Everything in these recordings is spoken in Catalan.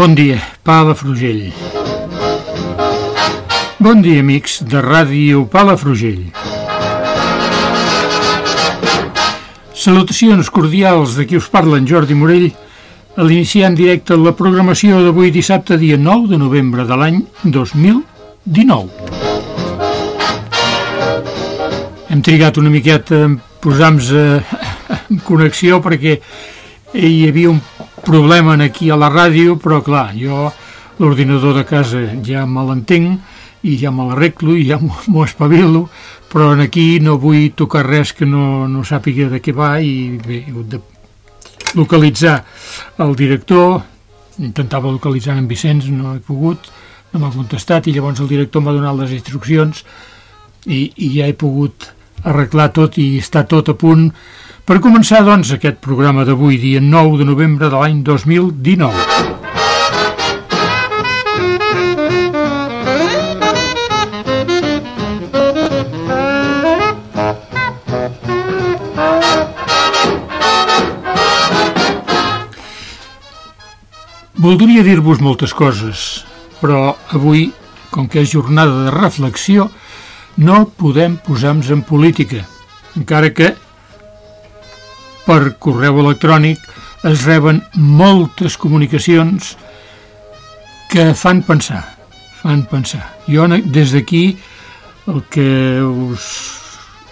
Bon dia, Palafrugell. Bon dia, amics de Ràdio Palafrugell. Salutacions cordials de qui us parla en Jordi Morell a l'iniciar en directe la programació d'avui dissabte dia 9 de novembre de l'any 2019. Hem trigat una miqueta en posar-nos en connexió perquè hi havia un problema aquí a la ràdio, però clar, jo l'ordinador de casa ja me l'entenc i ja me l'arreglo i ja m'ho espavilo, però en aquí no vull tocar res que no, no sàpiga de què va i bé, de localitzar el director, intentava localitzar en Vicenç, no he pogut, no m'ha contestat i llavors el director m'ha donat les instruccions i, i ja he pogut arreglar tot i està tot a punt per començar, doncs, aquest programa d'avui, dia 9 de novembre de l'any 2019. Voldria dir-vos moltes coses, però avui, com que és jornada de reflexió, no podem posar-nos en política, encara que per correu electrònic es reben moltes comunicacions que fan pensar, fan pensar. Jo des d'aquí el que us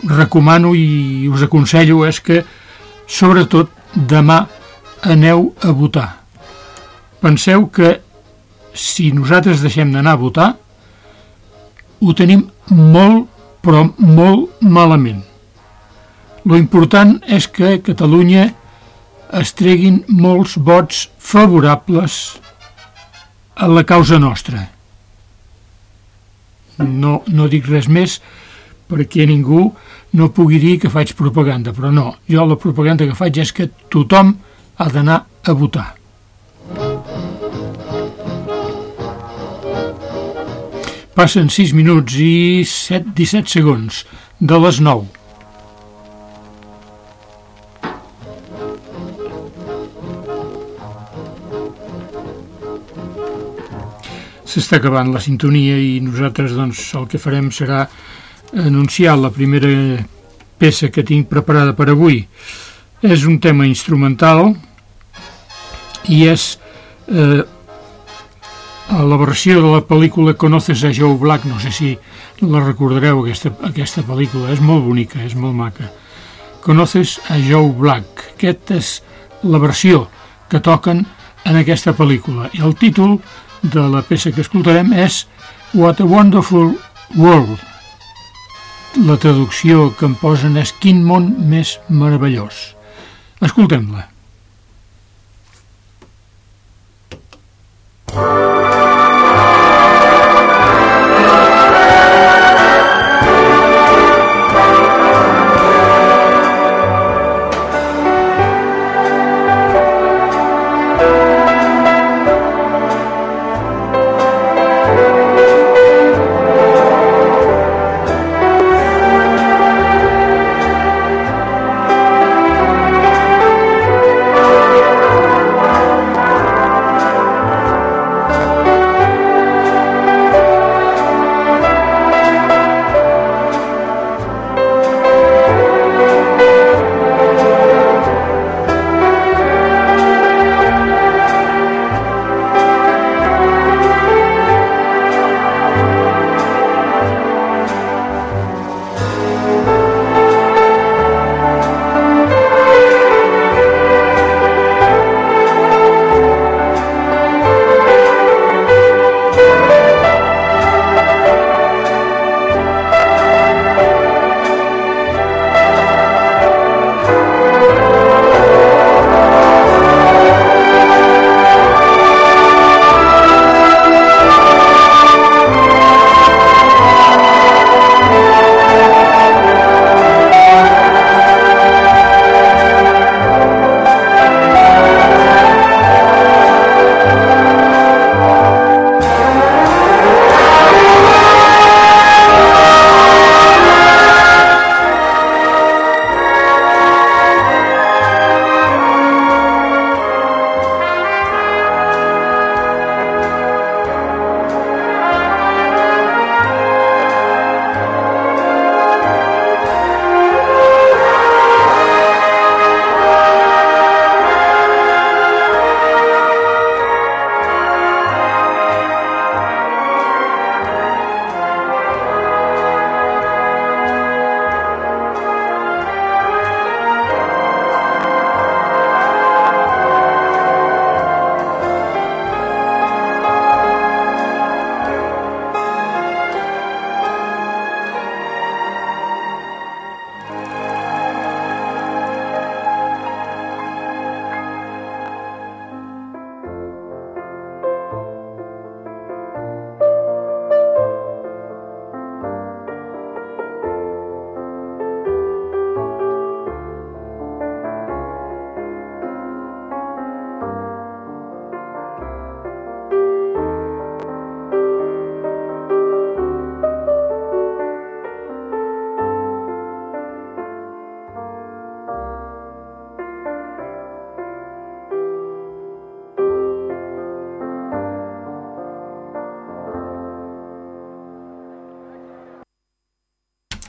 recomano i us aconsello és que sobretot demà aneu a votar. Penseu que si nosaltres deixem d'anar a votar ho tenim molt, però molt malament. Lo important és que a Catalunya es treguin molts vots favorables a la causa nostra. No, no dic res més perquè ningú no pugui dir que faig propaganda, però no, jo la propaganda que faig és que tothom ha d'anar a votar. Passen 6 minuts i 7, 17 segons de les 9. S'està acabant la sintonia i nosaltres doncs, el que farem serà anunciar la primera peça que tinc preparada per avui. És un tema instrumental i és eh, la versió de la pel·lícula Conoces a Joe Black, no sé si la recordareu, aquesta, aquesta pel·lícula, és molt bonica, és molt maca. Conoces a Joe Black. Aquesta és la versió que toquen en aquesta pel·lícula. I el títol de la peça que escoltarem és What a Wonderful World. La traducció que em posen és Quin món més meravellós. Escoltem-la.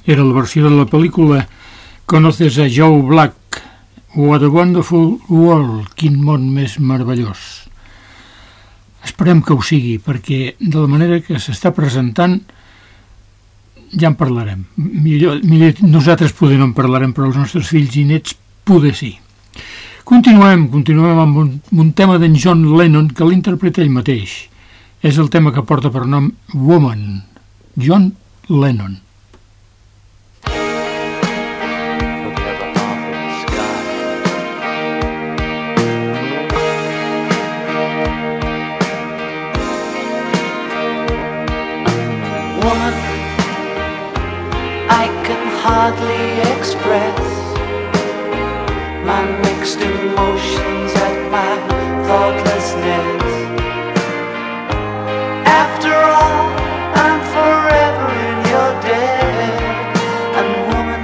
Era la versió de la pel·lícula Conoces a Joe Black, What a Wonderful World, quin món més meravellós. Esperem que ho sigui, perquè de la manera que s'està presentant ja en parlarem. Millor, millor, nosaltres poder no en parlarem, però els nostres fills i nets poder sí. Continuem, continuem amb un, un tema d'en John Lennon que l'interpreta ell mateix. És el tema que porta per nom Woman, John Lennon. Hardly express my mixed emotions at my thoughtlessness. After all, I'm forever in your debt, and woman,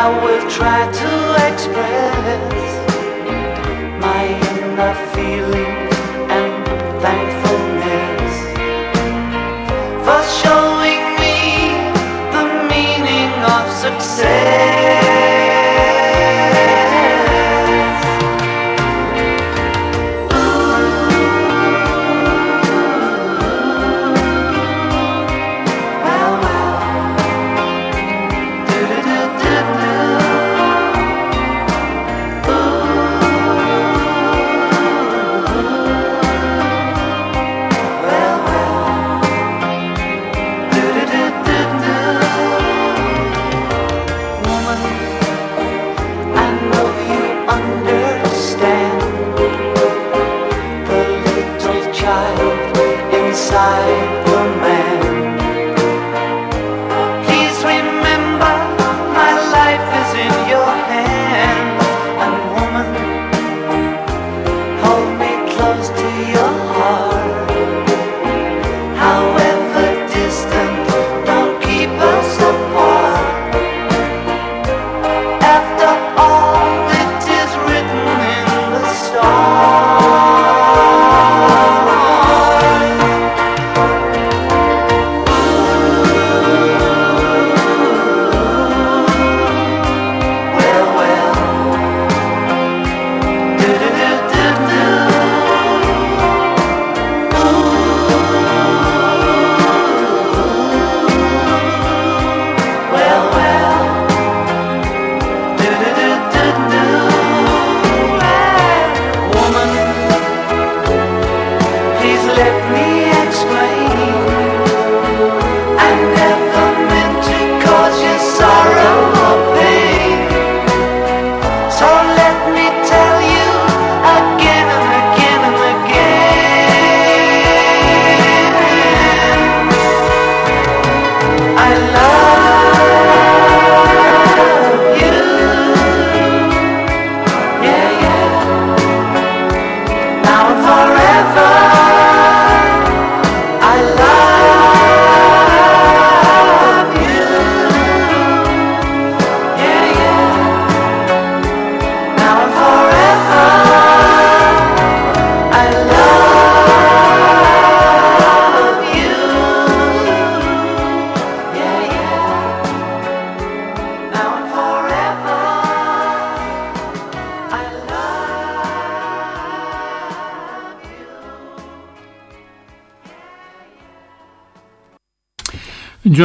I will try to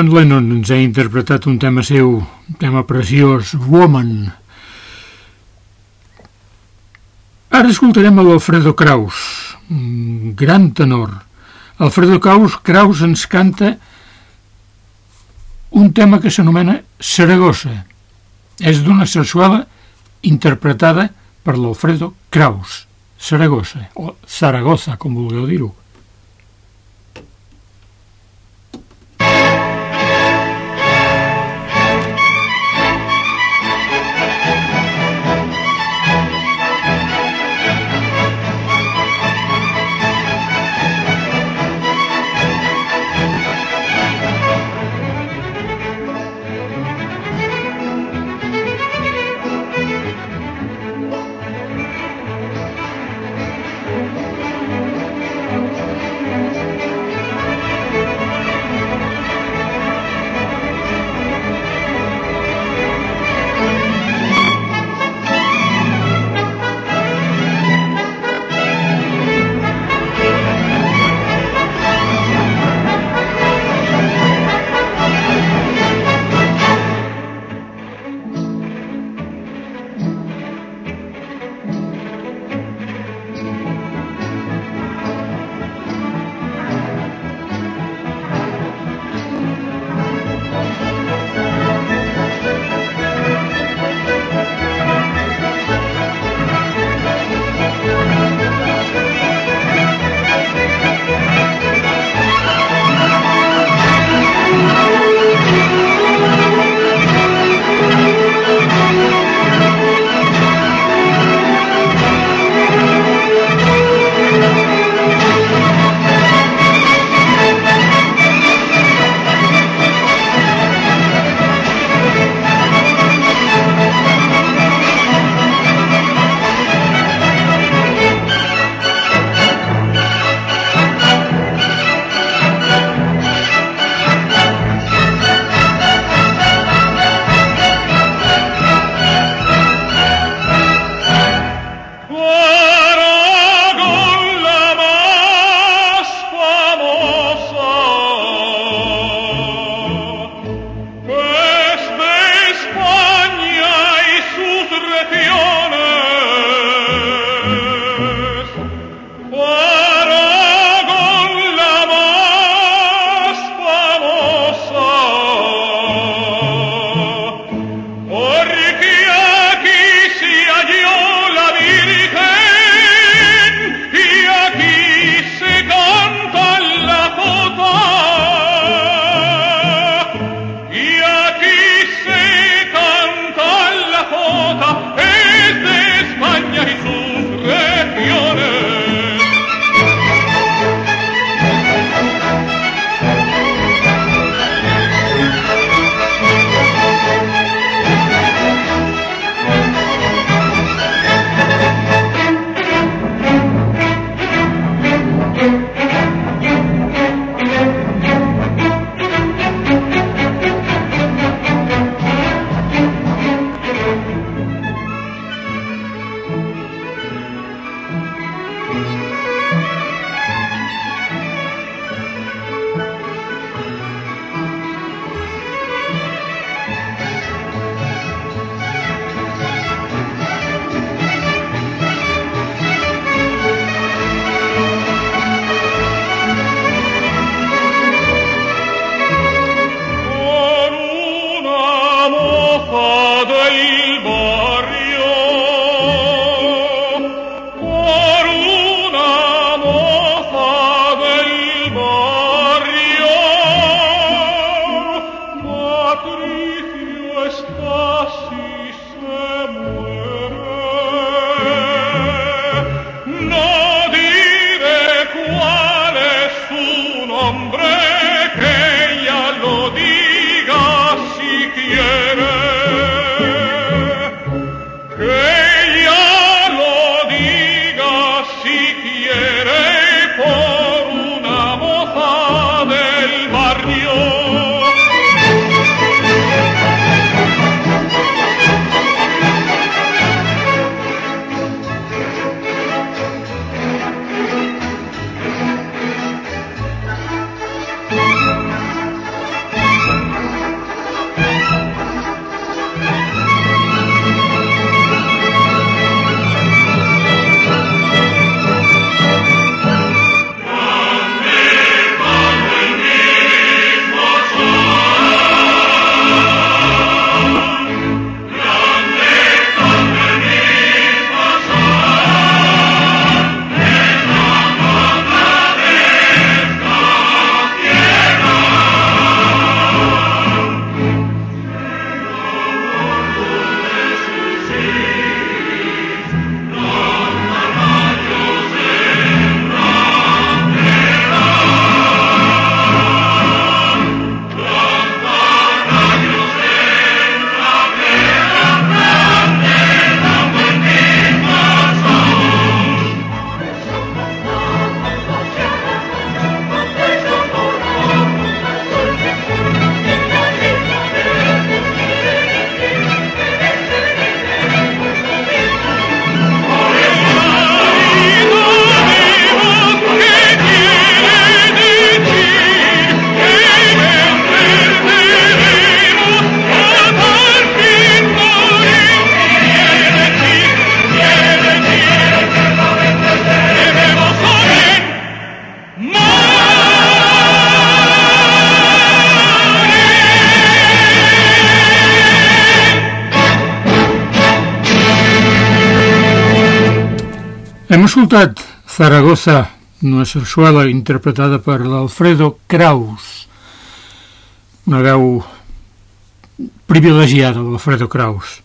John Lennon ens ha interpretat un tema seu, un tema preciós, Woman. Ara escoltarem a l'Alfredo Kraus, un gran tenor. Alfredo Kraus, Kraus ens canta un tema que s'anomena Saragossa. És d'una sarsuela interpretada per l'Alfredo Kraus, Saragossa, o Zaragoza, com vulgueu dir-ho. Hem escoltat Zaragoza, una sarsuela interpretada per l'Alfredo Kraus, una veu privilegiada, l'Alfredo Kraus.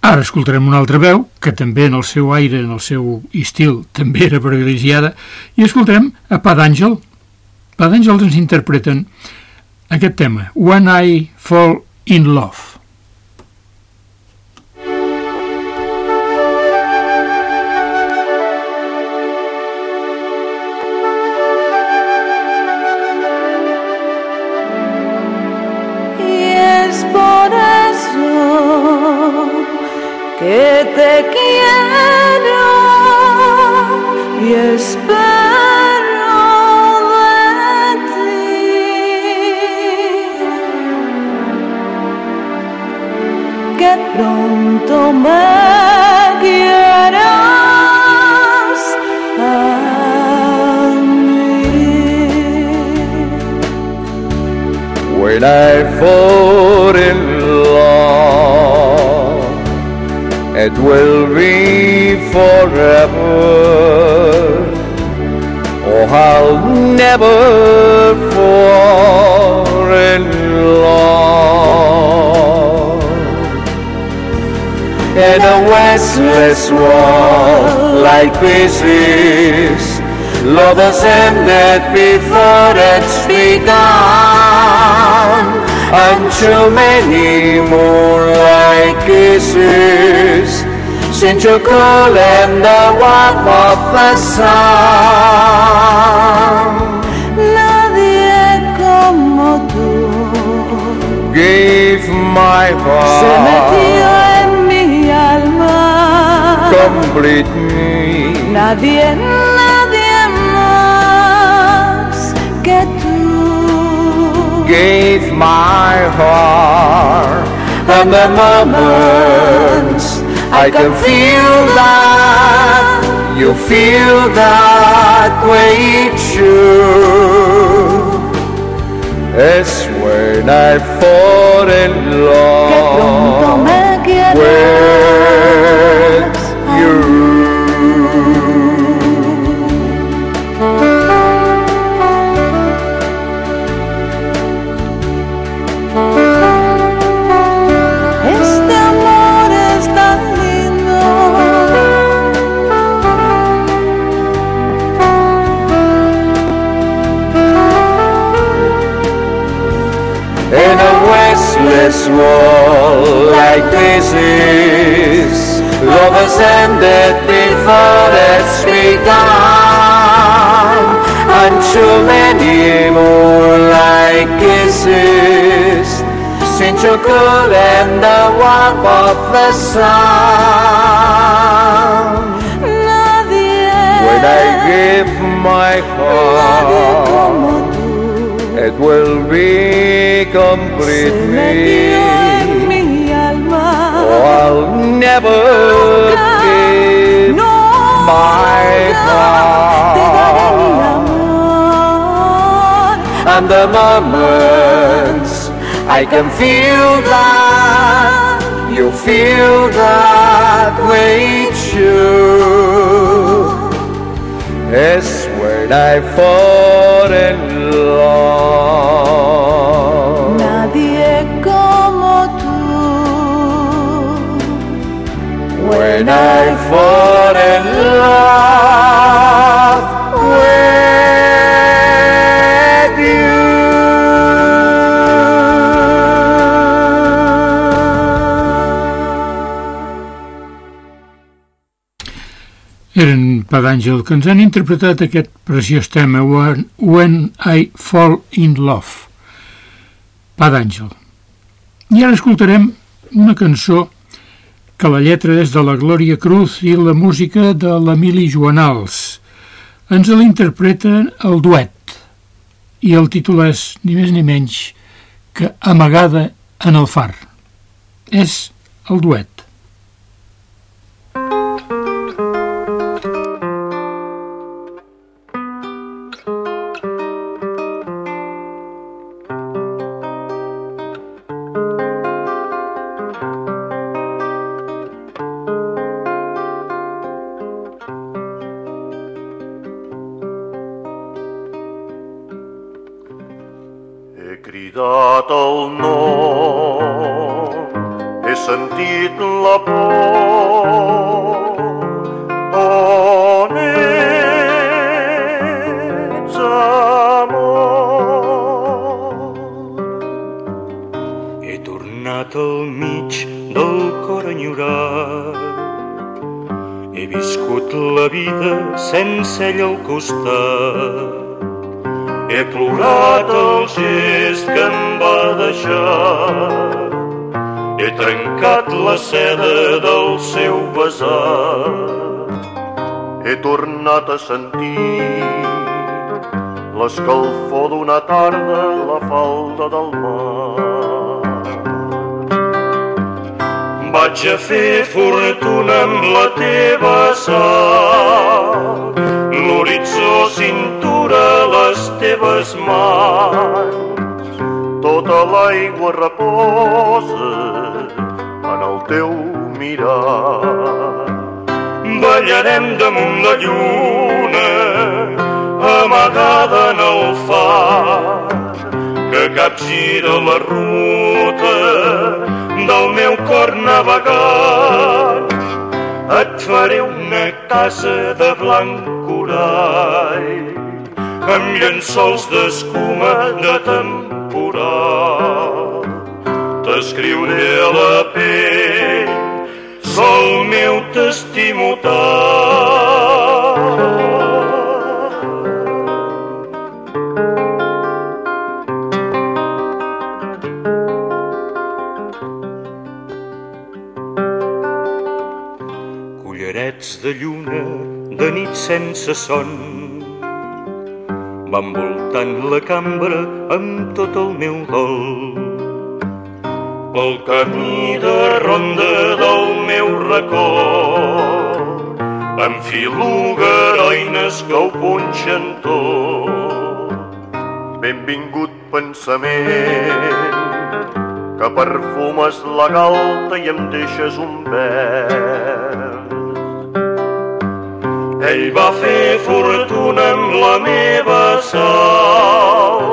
Ara escoltarem una altra veu, que també en el seu aire, en el seu estil, també era privilegiada, i escoltarem a Pa d'Àngel. Pa d'Àngel ens interpreten aquest tema, When I Fall in Love. Que te quiero y espero de ti que pronto me quieras a mí. When I fall in it will be forever. Oh, I'll never fall in love. In a restless world like this is, lovers ended before it's begun. And too many more moonlight kisses since you cool in the warmth of the sun. Nadie como tú Give my se metió heart, en mi alma. complete me. Nadie, nadie más que tú. Gave my heart, and the moments I can feel that you feel that way too. It's when I fall in love with you. Restless world like this is, Love lovers ended before it's begun. And too many moonlight kisses since you could end the warmth of the sun. When I give my heart. It will be complete me. Oh, I'll never give no, my te daré mi heart. And the moments I can feel that you feel that way too. It's when I fall in love. Nadie como tú. When I fall in love. Eren Pa d'Àngel, que ens han interpretat aquest preciós tema, When, When I Fall in Love. Pa d'Àngel. I ara escoltarem una cançó que la lletra és de la Glòria Cruz i la música de l'Emili Joanals. Ens l'interpreten el duet i el títol és ni més ni menys que Amagada en el far. És el duet. Sense ell al costat. He plorat el gest que em va deixar. He trencat la seda del seu besar. He tornat a sentir l'escalfor d'una tarda a la falda del mar. Vaig a fer fortuna amb la teva sal, l'horitzó cintura les teves mans, tota l'aigua reposa en el teu mirar. Ballarem damunt la lluna, amagada en el far, que capgira la ruta del meu cor navegant. Et faré una casa de blanc corall, amb llençols d'escuma de temporal. T'escriuré a la pell, sol meu t'estimo tant. De lluna de nit sense son van voltant la cambra amb tot el meu dol. Pel camí de ronda del meu racó enfilo garoines que ho punxen tot. Benvingut pensament que perfumes la galta i em deixes un vers. Ell va fer fortuna amb la meva sal,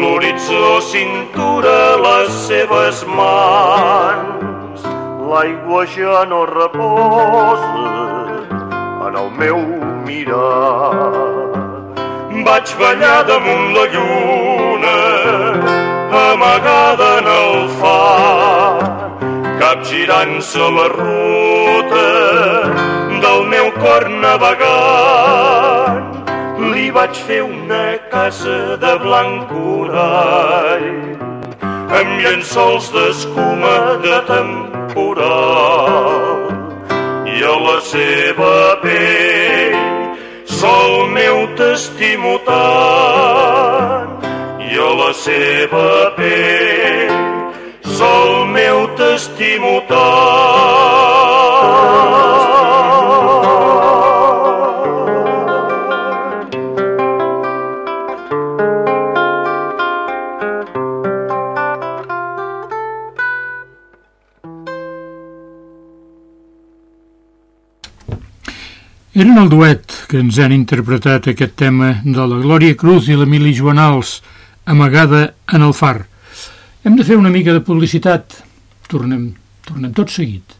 l'horitzó cintura les seves mans. L'aigua ja no reposa en el meu mirar. Vaig ballar damunt la lluna, amagada en el far, capgirant-se la ruta del meu cor navegant. Li vaig fer una casa de blanc corall, amb llençols d'escuma de temporal. I a la seva pell, sol meu t'estimo tant. I a la seva pell, sol meu t'estimo tant. Eren el duet que ens han interpretat aquest tema de la Glòria Cruz i l'Emili Joanals, amagada en el far. Hem de fer una mica de publicitat. Tornem, tornem tot seguit.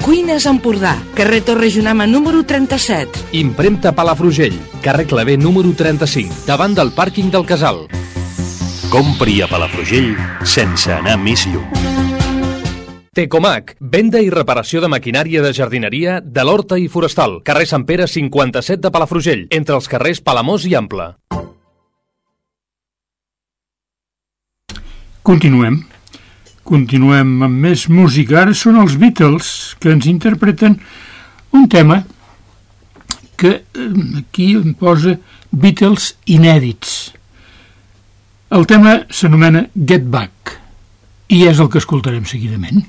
Cuines Empordà, carrer Torre Junama número 37. Impremta Palafrugell, carrer Clavé número 35, davant del pàrquing del Casal. Compri a Palafrugell sense anar més lluny. Tecomac, venda i reparació de maquinària de jardineria de l'Horta i Forestal, carrer Sant Pere 57 de Palafrugell, entre els carrers Palamós i Ample. Continuem. Continuem amb més música. Ara són els Beatles que ens interpreten un tema que eh, aquí em posa Beatles inèdits. El tema s'anomena Get Back i és el que escoltarem seguidament.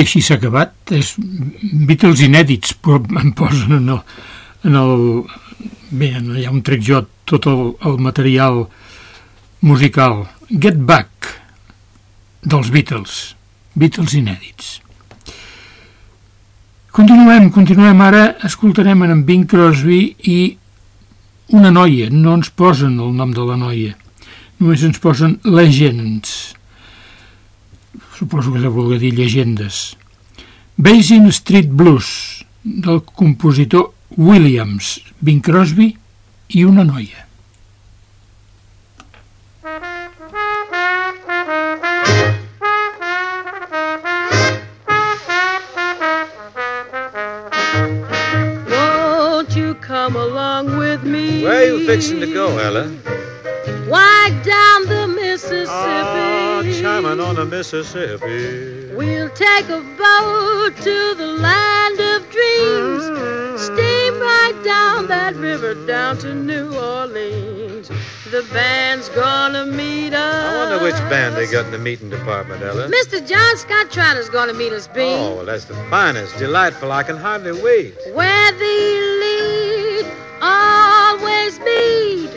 Així s'ha acabat. És Beatles inèdits, però em posen en el... En el bé, allà on trec jo tot el, el material musical. Get Back, dels Beatles. Beatles inèdits. Continuem, continuem. Ara escoltarem en Bing Crosby i una noia. No ens posen el nom de la noia. Només ens posen Legends. Suposo que de voler dir llegendes. Basin Street Blues, del compositor Williams, Bing Crosby i una noia. Come along with me? Where are you fixing to go, Ella? Why down the Mississippi? Oh, chiming on the Mississippi. We'll take a boat to the land of dreams. Mm-hmm. Steam right down that river down to New Orleans. The band's gonna meet us. I wonder which band they got in the meeting department, Ella. Mr. John Scott Trotter's gonna meet us, B. Oh, well, that's the finest. Delightful. I can hardly wait. Where the lead always meet.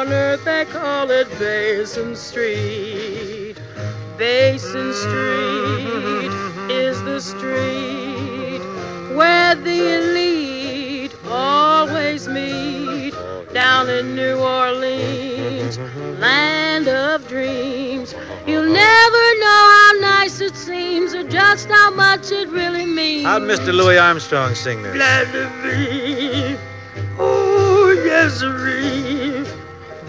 On earth, they call it Basin Street. Basin Street is the street where the elite always meet. Down in New Orleans, land of dreams. You'll never know how nice it seems or just how much it really means. How'd Mr. Louis Armstrong sing this? Land of me. Oh, yes, sirree.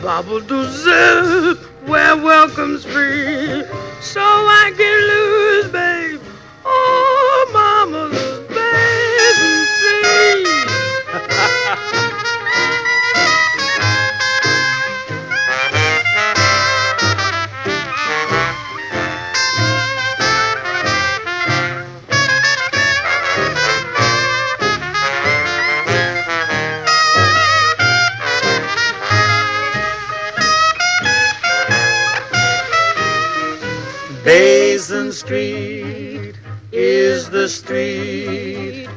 Zip, where welcome's free. So I can lose, babe. Oh, mama, Basin Street is the street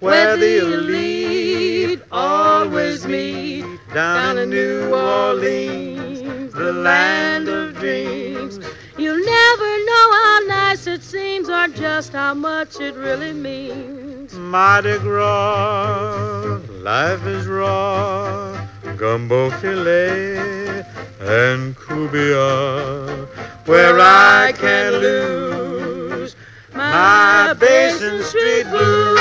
where the elite always meet down in New Orleans, the land of dreams. You'll never know how nice it seems or just how much it really means. Mardi Gras, life is raw, gumbo filet and cubia, where I can lose my Basin Street blues.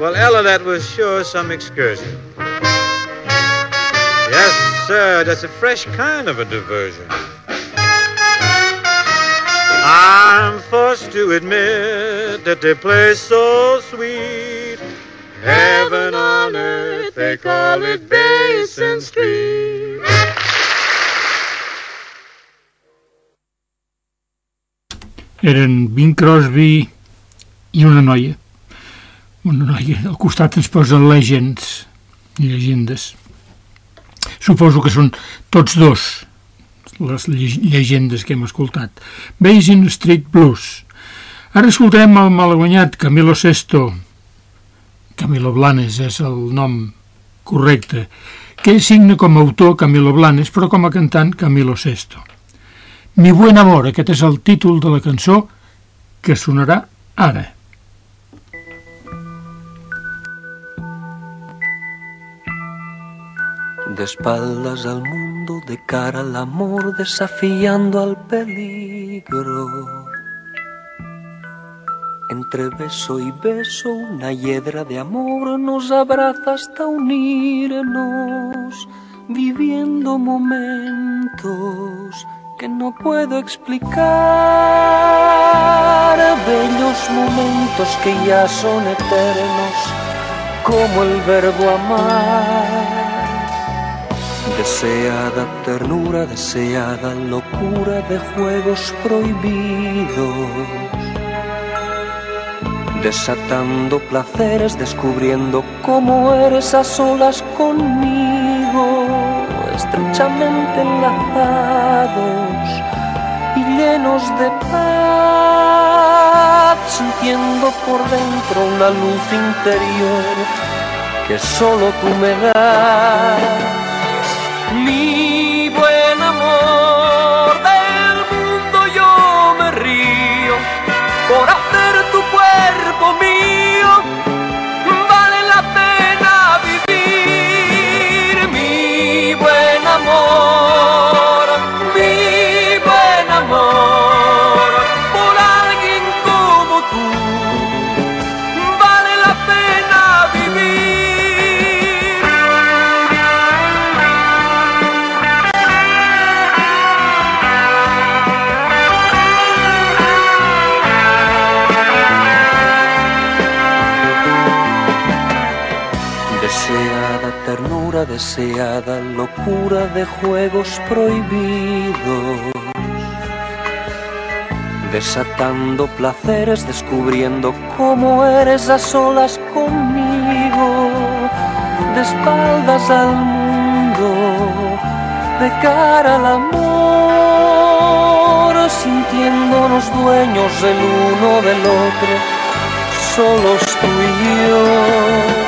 Well, Ella, that was sure some excursion. Yes, sir, that's a fresh kind of a diversion. I'm forced to admit that they play so sweet. Heaven on earth, they call it Basin Street. Eren Bing Crosby i una noia. Una noia. Al costat ens posen legends, llegendes. Suposo que són tots dos les lle- llegendes que hem escoltat. Basin Street Blues. Ara escoltarem el malaguanyat Camilo Sesto. Camilo Blanes és el nom correcte, que signa com a autor Camilo Blanes, però com a cantant Camilo Sesto. Mi buen amor, aquest és el títol de la cançó que sonarà ara. De espaldas al mundo, de cara al amor, desafiando al peligro. Entre beso y beso, una hiedra de amor nos abraza hasta unirnos, viviendo momentos que no puedo explicar, bellos momentos que ya son eternos, como el verbo amar. Deseada ternura, deseada locura de juegos prohibidos. Desatando placeres, descubriendo cómo eres a solas conmigo, estrechamente enlazados y llenos de paz, sintiendo por dentro una luz interior que solo tú me das. Deseada locura de juegos prohibidos. Desatando placeres, descubriendo cómo eres a solas conmigo. De espaldas al mundo, de cara al amor, sintiéndonos dueños el uno del otro, solos tú y yo.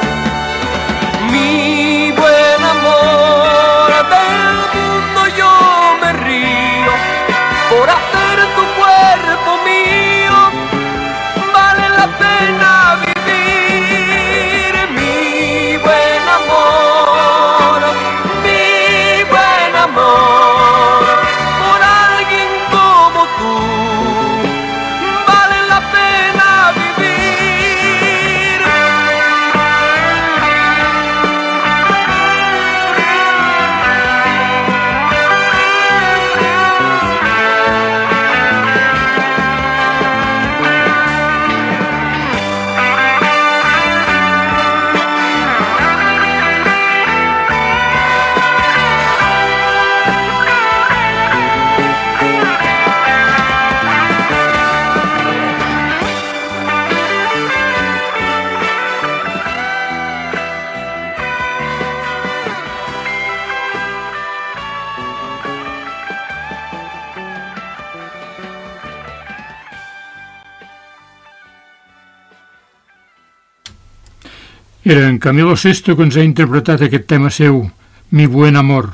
Camilo Sesto que ens ha interpretat aquest tema seu, Mi buen amor.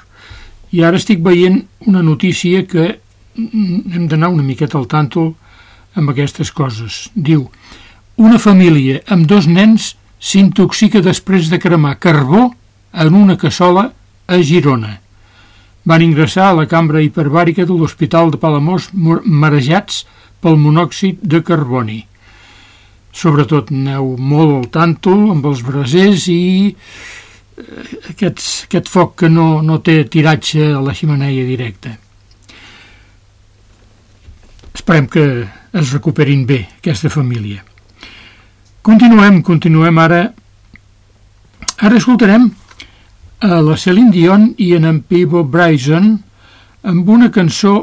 I ara estic veient una notícia que hem d'anar una miqueta al tàntol amb aquestes coses. Diu, una família amb dos nens s'intoxica després de cremar carbó en una cassola a Girona. Van ingressar a la cambra hiperbàrica de l'Hospital de Palamós marejats pel monòxid de carboni. Sobretot aneu molt al amb els brasers i eh, aquests, aquest foc que no, no té tiratge a la ximeneia directa. Esperem que es recuperin bé aquesta família. Continuem, continuem ara. Ara escoltarem a la Celine Dion i en en Peebo Bryson amb una cançó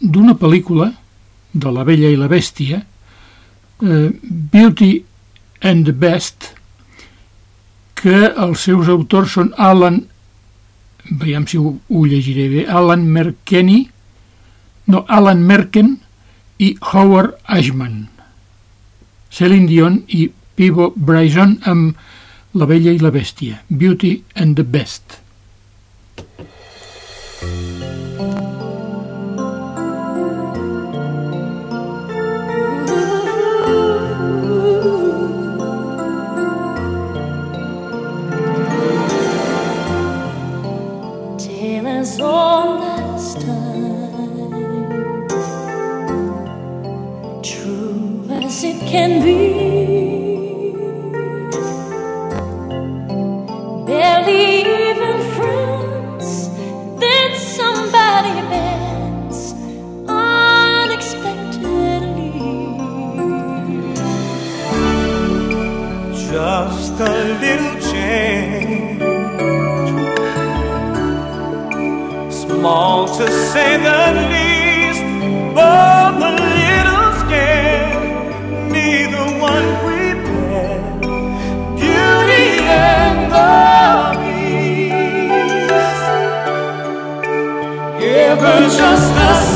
d'una pel·lícula de La Bella i la Bèstia, Beauty and the Best, que els seus autors són Alan, veiem si ho, ho llegiré bé, Alan Merkeny, no, Alan Merken i Howard Ashman. Celine Dion i Peebo Bryson amb La Bella i la Bèstia, Beauty and the Best. Can be. Barely even friends, then somebody bends unexpectedly. Just a little change, small to say the least, but a Liebe, just das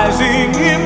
rising in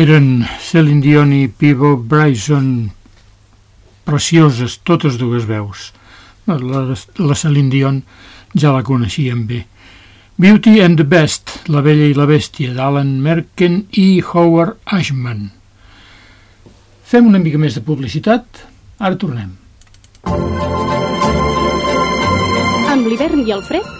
Eren Celine Dion i Pivo Bryson, precioses, totes dues veus. La, la Celine Dion ja la coneixíem bé. Beauty and the Best, La vella i la bèstia, d'Alan Merken i Howard Ashman. Fem una mica més de publicitat, ara tornem. Amb l'hivern i el fred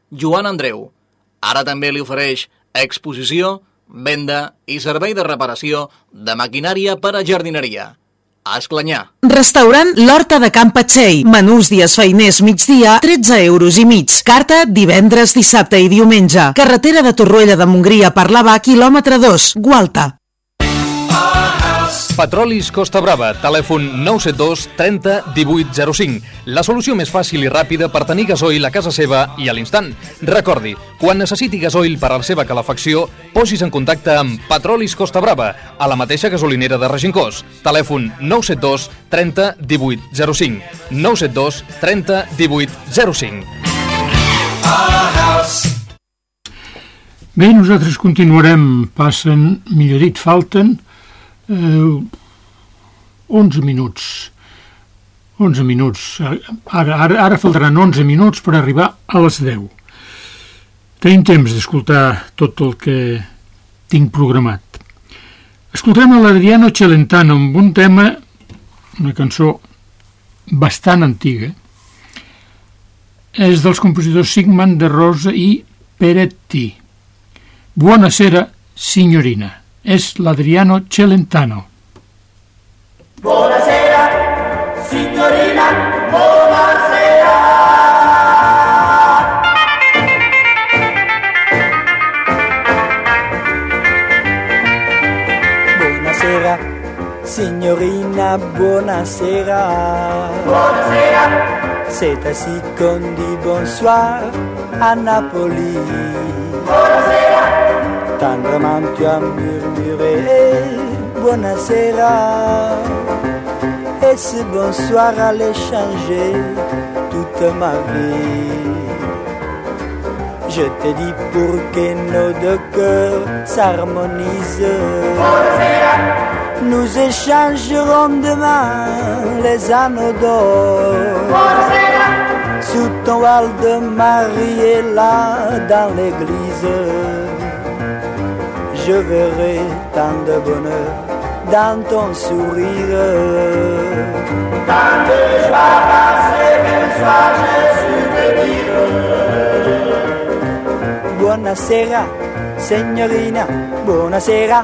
Joan Andreu. Ara també li ofereix exposició, venda i servei de reparació de maquinària per a jardineria. A Esclanyà. Restaurant L'Horta de Can Patxell. Menús dies feiners migdia, 13 euros i mig. Carta divendres, dissabte i diumenge. Carretera de Torroella de Montgria per l'Ava, quilòmetre 2, Gualta. Petrolis Costa Brava, telèfon 972 30 18 05. La solució més fàcil i ràpida per tenir gasoil a casa seva i a l'instant. Recordi, quan necessiti gasoil per a la seva calefacció, posis en contacte amb Petrolis Costa Brava, a la mateixa gasolinera de Regincós. Telèfon 972 30 18 05. 972 30 18 05. Bé, nosaltres continuarem. Passen, millor dit, falten eh, 11 minuts. 11 minuts. Ara, ara, ara faltaran 11 minuts per arribar a les 10. Tenim temps d'escoltar tot el que tinc programat. Escoltarem a l'Adriano Celentano amb un tema, una cançó bastant antiga. És dels compositors Sigmund de Rosa i Peretti. Buonasera, signorina. És l'Adriano Celentano. Buonasera, signorina, buonasera. Buonasera, signorina, buonasera. Buonasera. C'est ainsi qu'on dit bonsoir à Napoli. Tendrement tu as murmuré buonasera. Et ce bonsoir allait changer toute ma vie. Je te dis pour que nos deux cœurs s'harmonisent. Nous échangerons demain les anneaux d'or. Sous ton voile de mariée là dans l'église. Je verrai tant de bonheur dans ton sourire. Tant de joie passée qu'un soir je suis te dire. Buonasera, signorina, buonasera.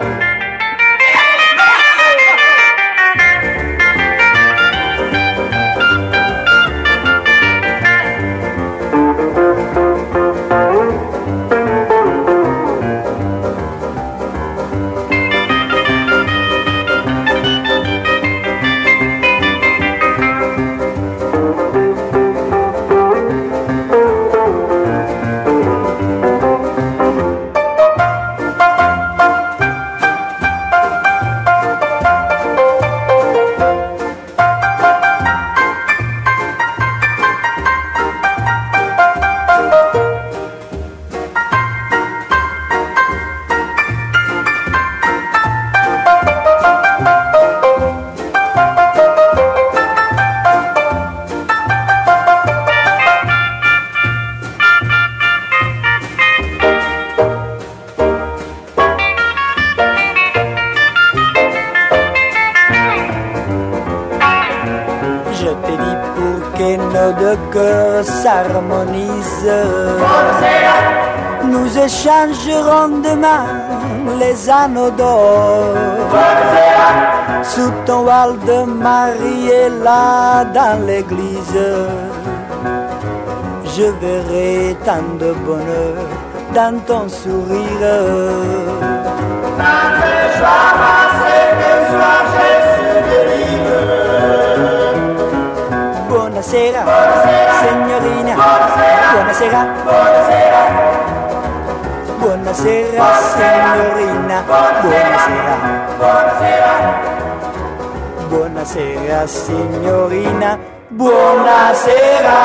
Sous ton voile de mariée là dans l'église. Je verrai tant de bonheur dans ton sourire. Tant de joie passée qu'un Buonasera, signorina. Buonasera. Buonasera, signorina. Buonasera. Buonasera, signorina. Buonasera.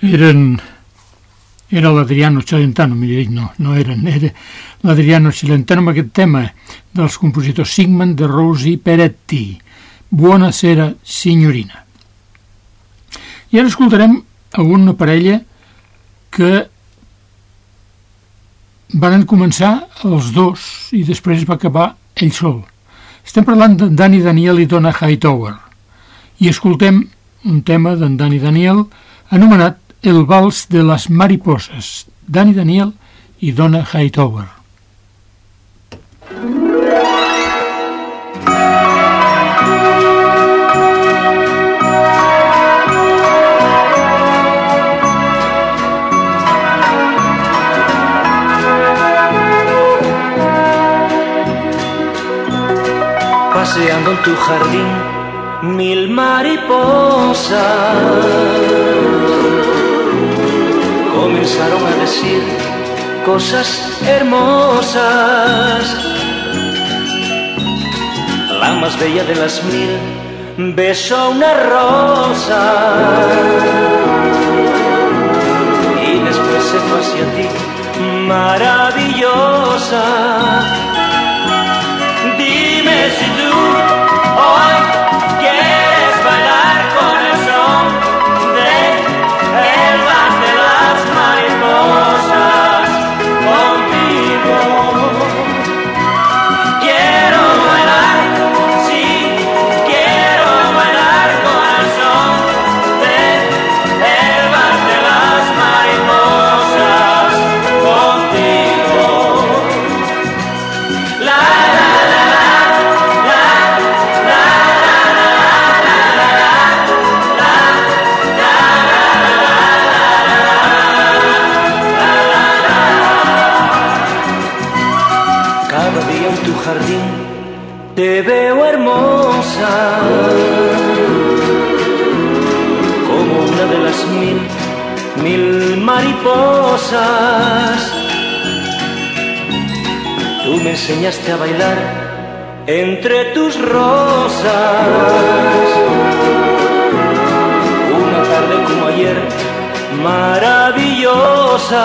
Eren... Era l'Adriano Celentano, millor dit, no, no eren, era l'Adriano Celentano amb aquest tema dels compositors Sigmund de Rosi Peretti. Buonasera, signorina. I ara escoltarem alguna parella que van començar els dos i després va acabar ell sol. Estem parlant de Dani Daniel i Donna Hightower i escoltem un tema d'en Dani Daniel anomenat El vals de les mariposas, Dani Daniel i Donna Hightower. Paseando en tu jardín mil mariposas comenzaron a decir cosas hermosas. La más bella de las mil besó una rosa y después se fue hacia ti, maravillosa. Te veo hermosa como una de las mil, mil mariposas. Tú me enseñaste a bailar entre tus rosas. Una tarde como ayer, maravillosa.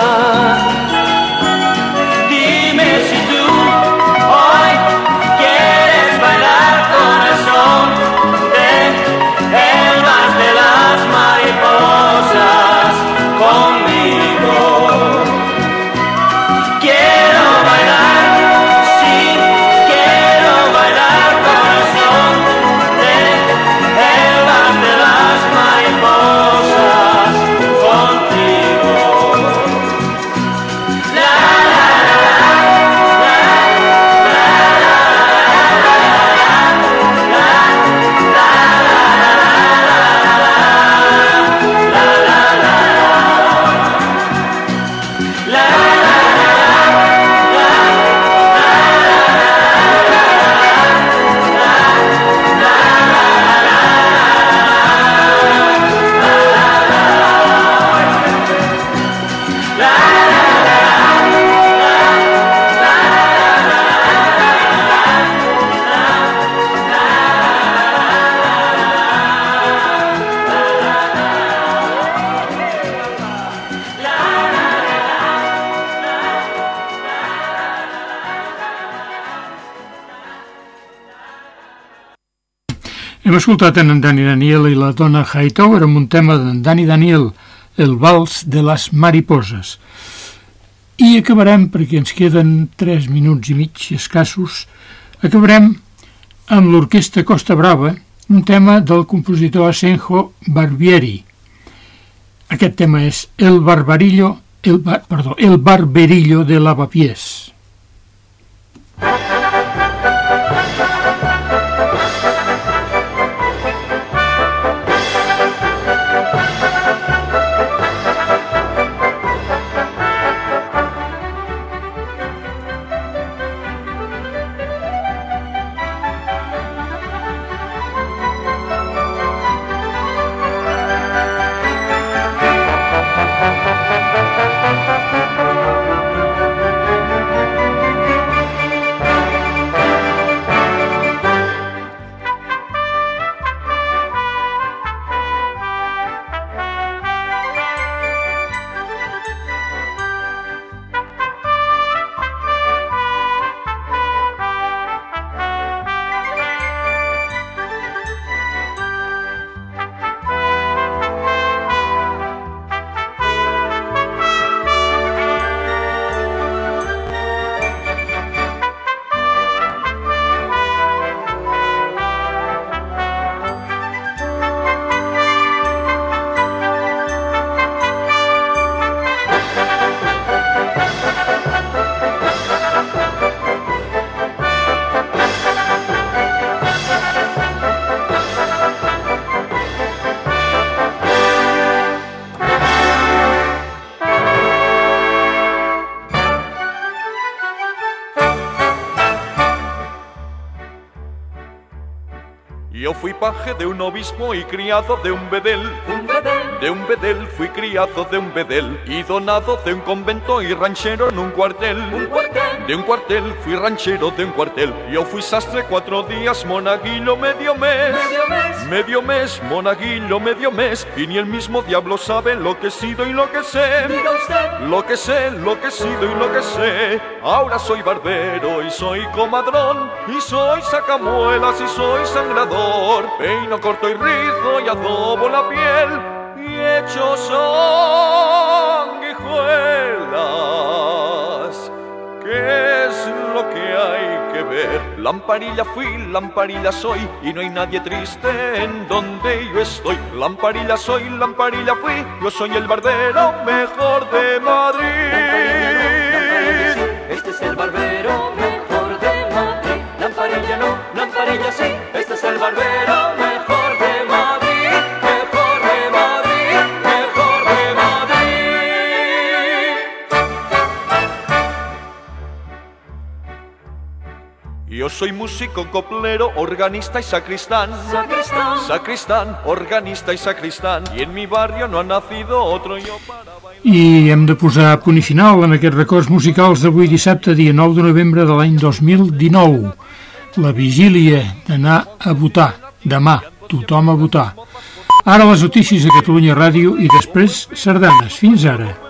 Hem escoltat en Dani Daniel i la dona Hightower amb un tema d'en Dani Daniel, el vals de les mariposes. I acabarem, perquè ens queden 3 minuts i mig escassos, acabarem amb l'orquestra Costa Brava, un tema del compositor Asenjo Barbieri. Aquest tema és El barbarillo, el, bar, perdó, el barberillo de lavapiés. Yo fui paje de un obispo y criado de un bedel. De un bedel fui criado de un bedel y donado de un convento y ranchero en un cuartel. De un cuartel fui ranchero de un cuartel. Yo fui sastre cuatro días, monaguillo medio mes. Medio mes, monaguillo medio mes. Y ni el mismo diablo sabe lo que he sido y lo que sé. Lo que sé, lo que he sido y lo que sé. Ahora soy barbero y soy comadrón. Y soy sacamuelas y soy sangrador. Peino corto y rizo y adobo la piel. Y echo sanguijuelas. Lamparilla fui, lamparilla soy, y no hay nadie triste en donde yo estoy. Lamparilla soy, lamparilla fui, yo soy el barbero mejor de Madrid. Este es el barbero mejor de Madrid. Lamparilla no, lamparilla sí. Este es el barbero Yo soy músico, coplero, organista y sacristán. Sacristán. Sacristán, organista y sacristán. Y en mi barrio no ha nacido otro yo para... I hem de posar punt i final en aquests records musicals d'avui dissabte, dia 9 de novembre de l'any 2019. La vigília d'anar a votar. Demà, tothom a votar. Ara les notícies a Catalunya Ràdio i després sardanes. Fins ara.